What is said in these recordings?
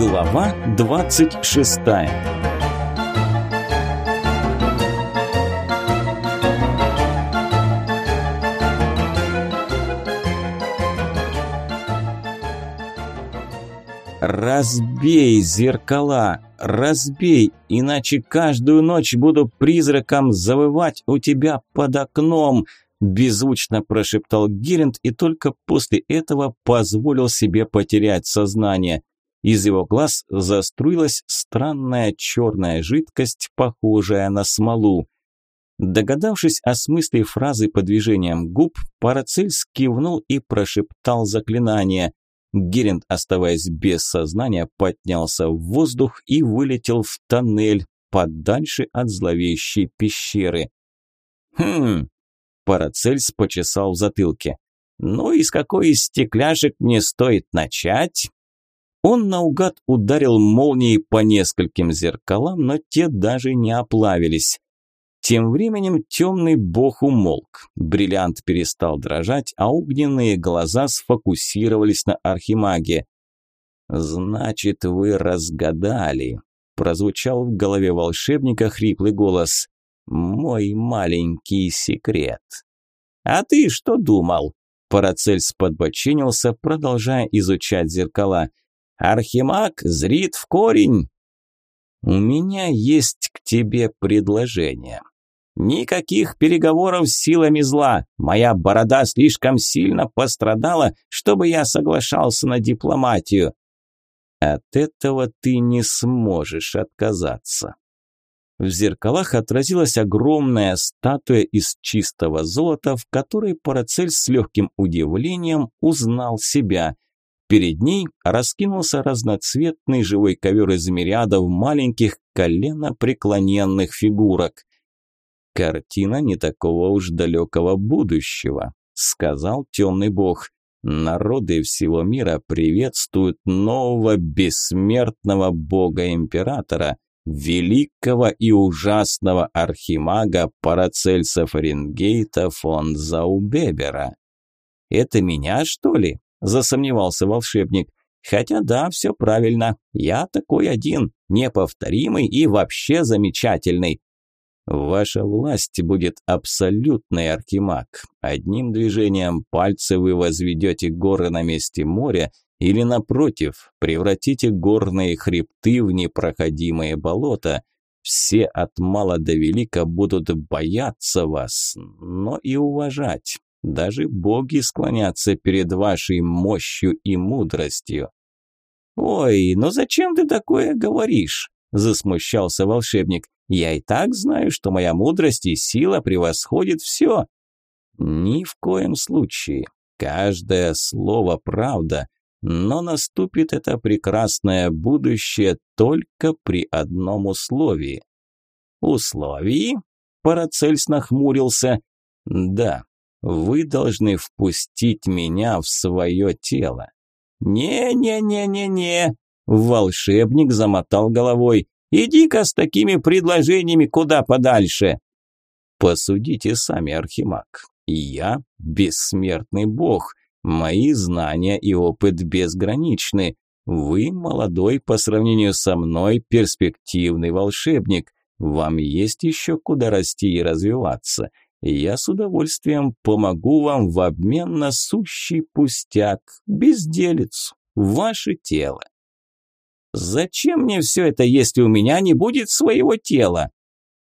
Глава 26 «Разбей зеркала! Разбей, иначе каждую ночь буду призраком завывать у тебя под окном!» Беззвучно прошептал Геринд и только после этого позволил себе потерять сознание. Из его глаз заструилась странная черная жидкость, похожая на смолу. Догадавшись о смысле фразы по движениям губ, Парацельс кивнул и прошептал заклинание. Геринд, оставаясь без сознания, поднялся в воздух и вылетел в тоннель, подальше от зловещей пещеры. «Хм...» – Парацельс почесал в затылке. «Ну и с какой из стекляшек мне стоит начать?» Он наугад ударил молнией по нескольким зеркалам, но те даже не оплавились. Тем временем темный бог умолк. Бриллиант перестал дрожать, а огненные глаза сфокусировались на архимаге. «Значит, вы разгадали», – прозвучал в голове волшебника хриплый голос. «Мой маленький секрет». «А ты что думал?» Парацельс подбочинился, продолжая изучать зеркала. Архимаг зрит в корень. У меня есть к тебе предложение. Никаких переговоров с силами зла. Моя борода слишком сильно пострадала, чтобы я соглашался на дипломатию. От этого ты не сможешь отказаться. В зеркалах отразилась огромная статуя из чистого золота, в которой Парацель с легким удивлением узнал себя – Перед ней раскинулся разноцветный живой ковер из мириадов маленьких колено-преклоненных фигурок. «Картина не такого уж далекого будущего», – сказал темный бог. «Народы всего мира приветствуют нового бессмертного бога-императора, великого и ужасного архимага Парацельса Фаренгейта фон Заубебера». «Это меня, что ли?» Засомневался волшебник. Хотя да, все правильно. Я такой один, неповторимый и вообще замечательный. Ваша власть будет абсолютной, Архимаг. Одним движением пальца вы возведете горы на месте моря или, напротив, превратите горные хребты в непроходимые болота. Все от мала до велика будут бояться вас, но и уважать. Даже боги склонятся перед вашей мощью и мудростью. Ой, ну зачем ты такое говоришь? засмущался волшебник. Я и так знаю, что моя мудрость и сила превосходит все. Ни в коем случае. Каждое слово правда, но наступит это прекрасное будущее только при одном условии. Условии? Парацельс нахмурился. Да, вы должны впустить меня в свое тело. Не-не-не-не-не, волшебник замотал головой. Иди-ка с такими предложениями куда подальше. Посудите сами, Архимаг. Я бессмертный бог. Мои знания и опыт безграничны. Вы молодой по сравнению со мной перспективный волшебник. Вам есть еще куда расти и развиваться я с удовольствием помогу вам в обмен на сущий пустяк, безделицу, ваше тело. Зачем мне все это, если у меня не будет своего тела?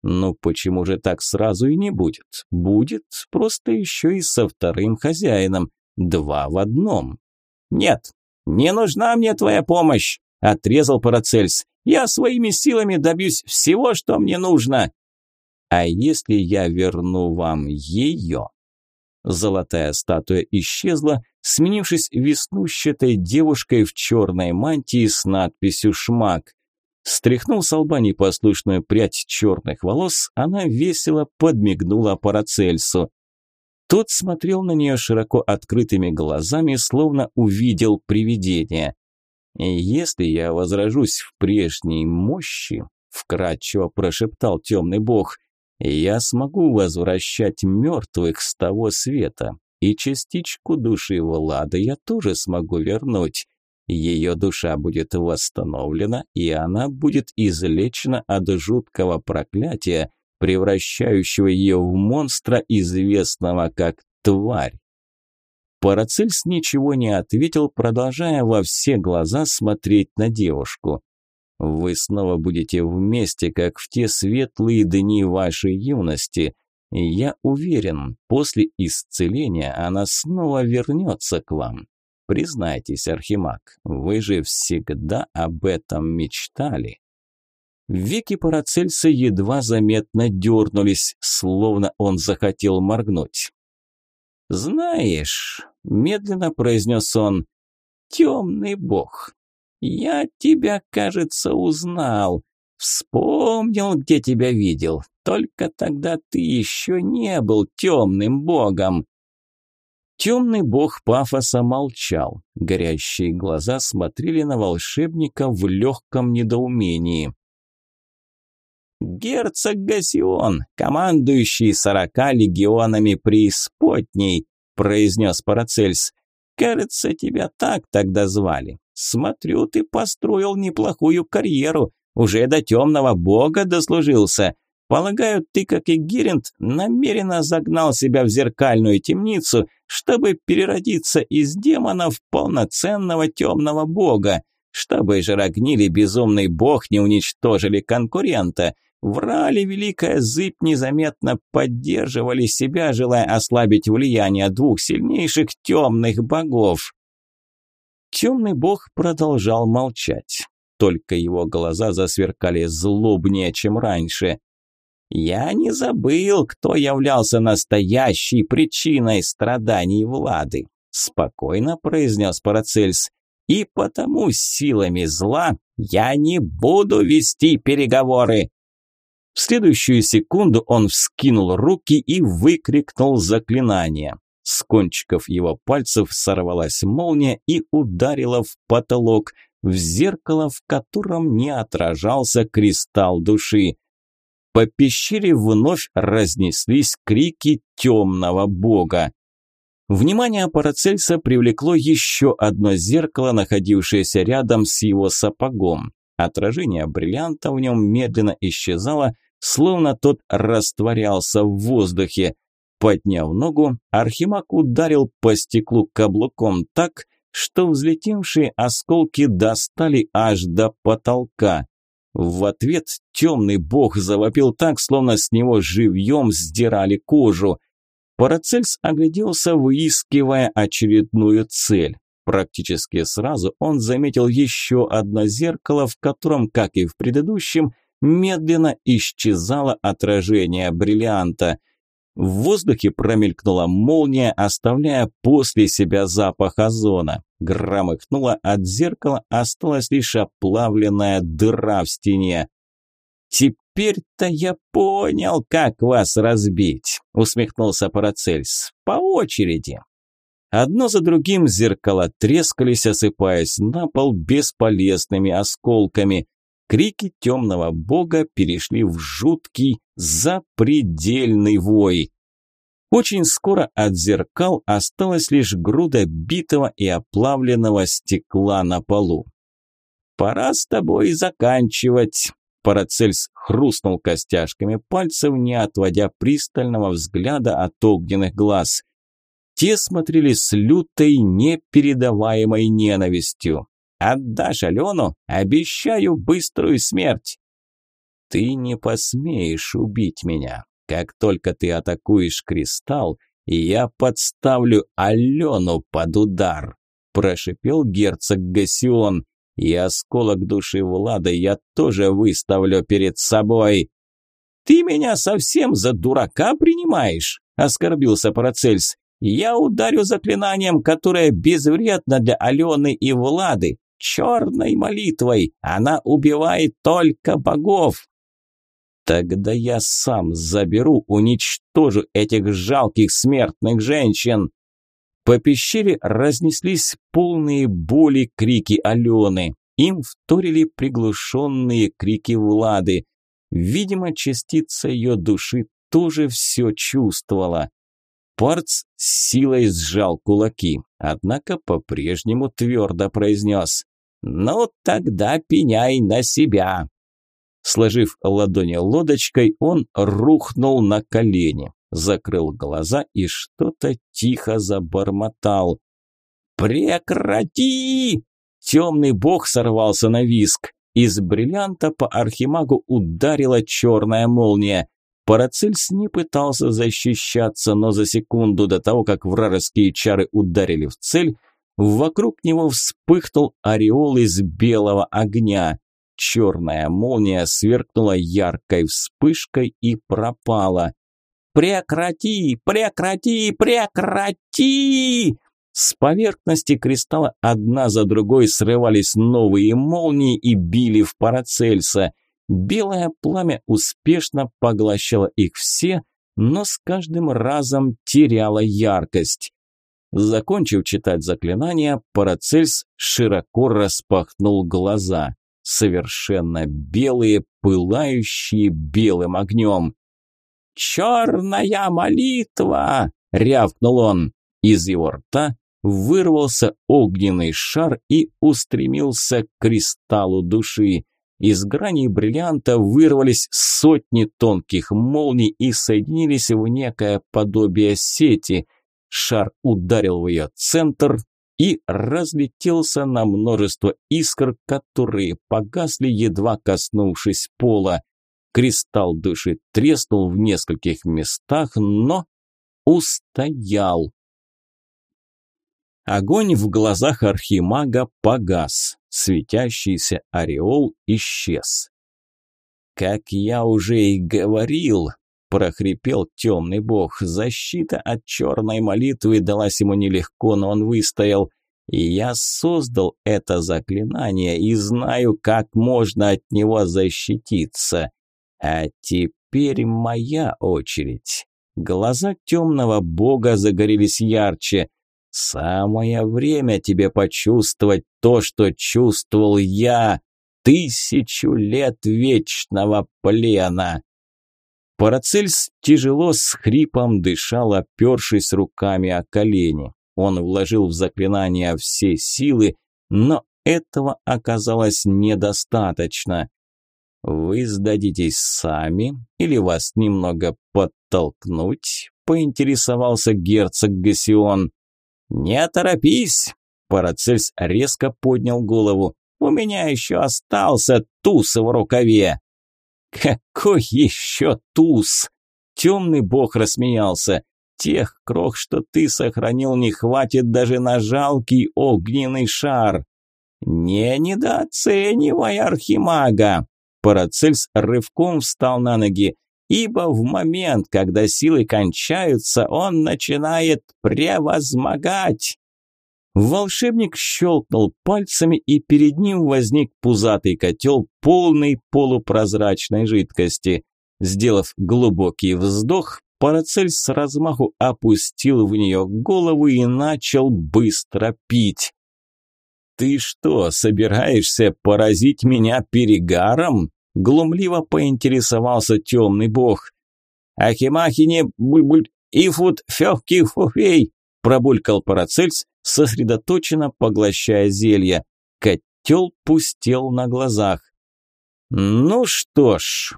Ну почему же так сразу и не будет? Будет, просто еще и со вторым хозяином. Два в одном. Нет, не нужна мне твоя помощь, отрезал Парацельс. Я своими силами добьюсь всего, что мне нужно. А если я верну вам ее? Золотая статуя исчезла, сменившись веснущатой девушкой в черной мантии с надписью «Шмак». Стряхнув с лба непослушную прядь черных волос, она весело подмигнула Парацельсу. Тот смотрел на нее широко открытыми глазами, словно увидел привидение. «Если я возражусь в прежней мощи», – вкратчиво прошептал темный бог – я смогу возвращать мертвых с того света, и частичку души Влада я тоже смогу вернуть. Ее душа будет восстановлена, и она будет излечена от жуткого проклятия, превращающего ее в монстра, известного как тварь. Парацельс ничего не ответил, продолжая во все глаза смотреть на девушку. «Вы снова будете вместе, как в те светлые дни вашей юности. Я уверен, после исцеления она снова вернется к вам. Признайтесь, Архимаг, вы же всегда об этом мечтали». Веки Парацельса едва заметно дернулись, словно он захотел моргнуть. «Знаешь», – медленно произнес он, – «темный бог, я тебя, кажется, узнал, вспомнил, где тебя видел, только тогда ты еще не был темным богом». Темный бог пафоса молчал, горящие глаза смотрели на волшебника в легком недоумении. «Герцог Гасион, командующий сорока легионами преисподней», произнес Парацельс. «Кажется, тебя так тогда звали. Смотрю, ты построил неплохую карьеру, уже до темного бога дослужился. Полагаю, ты, как и Гиринд, намеренно загнал себя в зеркальную темницу, чтобы переродиться из демона в полноценного темного бога, чтобы же Рагнили безумный бог не уничтожили конкурента». Врали Великая Зыбь незаметно поддерживали себя, желая ослабить влияние двух сильнейших темных богов. Темный бог продолжал молчать. Только его глаза засверкали злобнее, чем раньше. «Я не забыл, кто являлся настоящей причиной страданий Влады», спокойно произнес Парацельс. «И потому силами зла я не буду вести переговоры. В следующую секунду он вскинул руки и выкрикнул заклинание. С кончиков его пальцев сорвалась молния и ударила в потолок, в зеркало, в котором не отражался кристалл души. По пещере вновь разнеслись крики темного бога. Внимание Парацельса привлекло еще одно зеркало, находившееся рядом с его сапогом. Отражение бриллианта в нем медленно исчезало, словно тот растворялся в воздухе. Подняв ногу, Архимаг ударил по стеклу каблуком так, что взлетевшие осколки достали аж до потолка. В ответ темный бог завопил так, словно с него живьем сдирали кожу. Парацельс огляделся, выискивая очередную цель. Практически сразу он заметил еще одно зеркало, в котором, как и в предыдущем, медленно исчезало отражение бриллианта. В воздухе промелькнула молния, оставляя после себя запах озона. Громыхнуло от зеркала, осталась лишь оплавленная дыра в стене. «Теперь-то я понял, как вас разбить», – усмехнулся Парацельс. «По очереди». Одно за другим зеркала трескались, осыпаясь на пол бесполезными осколками. Крики темного бога перешли в жуткий, запредельный вой. Очень скоро от зеркал осталась лишь груда битого и оплавленного стекла на полу. «Пора с тобой заканчивать», Парацельс хрустнул костяшками пальцев, не отводя пристального взгляда от огненных глаз. Те смотрели с лютой, непередаваемой ненавистью. «Отдашь Алену? Обещаю быструю смерть!» «Ты не посмеешь убить меня. Как только ты атакуешь кристалл, я подставлю Алену под удар», – прошипел герцог Гасион. «И осколок души Влада я тоже выставлю перед собой». «Ты меня совсем за дурака принимаешь?» – оскорбился Парацельс. Я ударю заклинанием, которое безвредно для Алены и Влады, черной молитвой. Она убивает только богов. Тогда я сам заберу, уничтожу этих жалких смертных женщин. По пещере разнеслись полные боли крики Алены. Им вторили приглушенные крики Влады. Видимо, частица ее души тоже все чувствовала. Порц силой сжал кулаки, однако по-прежнему твердо произнес «Ну, тогда пеняй на себя». Сложив ладони лодочкой, он рухнул на колени, закрыл глаза и что-то тихо забормотал. «Прекрати!» Темный бог сорвался на виск. Из бриллианта по архимагу ударила черная молния. Парацельс не пытался защищаться, но за секунду до того, как вражеские чары ударили в цель, вокруг него вспыхнул ореол из белого огня. Черная молния сверкнула яркой вспышкой и пропала. «Прекрати! Прекрати! Прекрати!» С поверхности кристалла одна за другой срывались новые молнии и били в Парацельса. Белое пламя успешно поглощало их все, но с каждым разом теряло яркость. Закончив читать заклинание, Парацельс широко распахнул глаза. Совершенно белые, пылающие белым огнем. «Черная молитва!» – рявкнул он. Из его рта вырвался огненный шар и устремился к кристаллу души. Из граней бриллианта вырвались сотни тонких молний и соединились в некое подобие сети. Шар ударил в ее центр и разлетелся на множество искр, которые погасли, едва коснувшись пола. Кристалл души треснул в нескольких местах, но устоял. Огонь в глазах архимага погас, светящийся ореол исчез. «Как я уже и говорил», – прохрипел темный бог, – «защита от черной молитвы далась ему нелегко, но он выстоял. И я создал это заклинание и знаю, как можно от него защититься. А теперь моя очередь». Глаза темного бога загорелись ярче – Самое время тебе почувствовать то, что чувствовал я. Тысячу лет вечного плена. Парацельс тяжело с хрипом дышал, опершись руками о колени. Он вложил в заклинание все силы, но этого оказалось недостаточно. «Вы сдадитесь сами или вас немного подтолкнуть?» – поинтересовался герцог Гассион. «Не торопись!» Парацельс резко поднял голову. «У меня еще остался туз в рукаве!» «Какой еще туз?» Темный бог рассмеялся. «Тех крох, что ты сохранил, не хватит даже на жалкий огненный шар!» «Не недооценивай архимага!» Парацельс рывком встал на ноги ибо в момент, когда силы кончаются, он начинает превозмогать. Волшебник щелкнул пальцами, и перед ним возник пузатый котел, полный полупрозрачной жидкости. Сделав глубокий вздох, Парацель с размаху опустил в нее голову и начал быстро пить. «Ты что, собираешься поразить меня перегаром?» Глумливо поинтересовался темный бог. «Ахимахине буль-буль ифут фёхки фуфей!» пробулькал Парацельс, сосредоточенно поглощая зелье. Котел пустел на глазах. «Ну что ж...»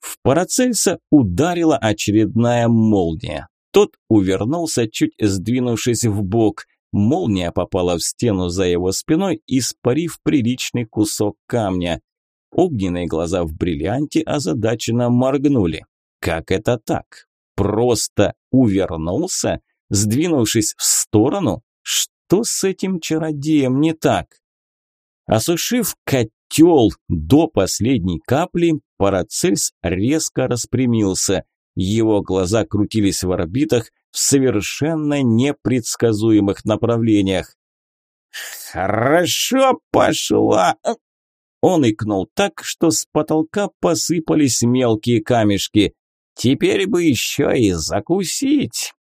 В Парацельса ударила очередная молния. Тот увернулся, чуть сдвинувшись в бок. Молния попала в стену за его спиной, испарив приличный кусок камня. Огненные глаза в бриллианте озадаченно моргнули. Как это так? Просто увернулся, сдвинувшись в сторону? Что с этим чародеем не так? Осушив котел до последней капли, Парацельс резко распрямился. Его глаза крутились в орбитах в совершенно непредсказуемых направлениях. «Хорошо пошла он икнул так, что с потолка посыпались мелкие камешки. Теперь бы еще и закусить.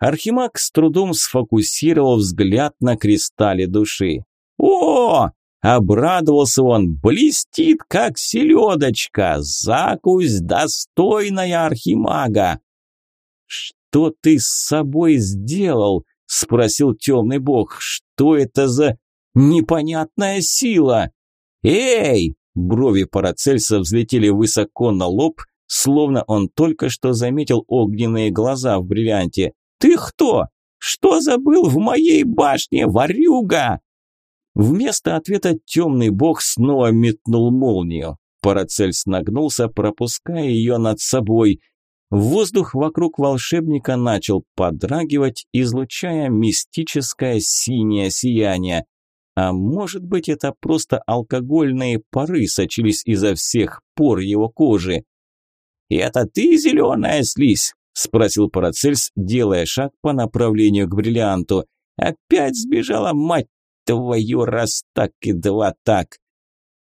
Архимаг с трудом сфокусировал взгляд на кристалле души. «О!» – обрадовался он. «Блестит, как селедочка! Закусь достойная архимага!» что ты с собой сделал?» – спросил темный бог. «Что это за непонятная сила?» «Эй!» – брови Парацельса взлетели высоко на лоб, словно он только что заметил огненные глаза в бриллианте. «Ты кто? Что забыл в моей башне, ворюга?» Вместо ответа темный бог снова метнул молнию. Парацельс нагнулся, пропуская ее над собой. Воздух вокруг волшебника начал подрагивать, излучая мистическое синее сияние. А может быть, это просто алкогольные пары сочились изо всех пор его кожи. «Это ты, зеленая слизь?» – спросил Парацельс, делая шаг по направлению к бриллианту. «Опять сбежала, мать твою, раз так и два так!»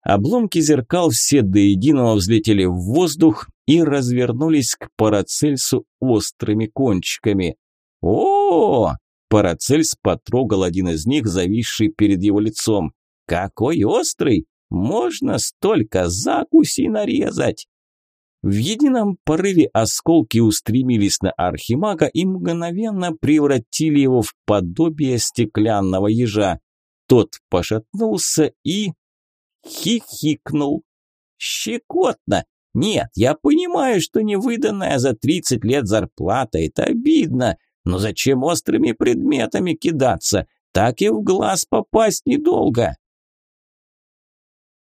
Обломки зеркал все до единого взлетели в воздух и развернулись к Парацельсу острыми кончиками. о, -о, Парацельс потрогал один из них, зависший перед его лицом. «Какой острый! Можно столько закусей нарезать!» В едином порыве осколки устремились на Архимага и мгновенно превратили его в подобие стеклянного ежа. Тот пошатнулся и... хихикнул. «Щекотно! Нет, я понимаю, что невыданная за 30 лет зарплата – это обидно, но зачем острыми предметами кидаться? Так и в глаз попасть недолго!»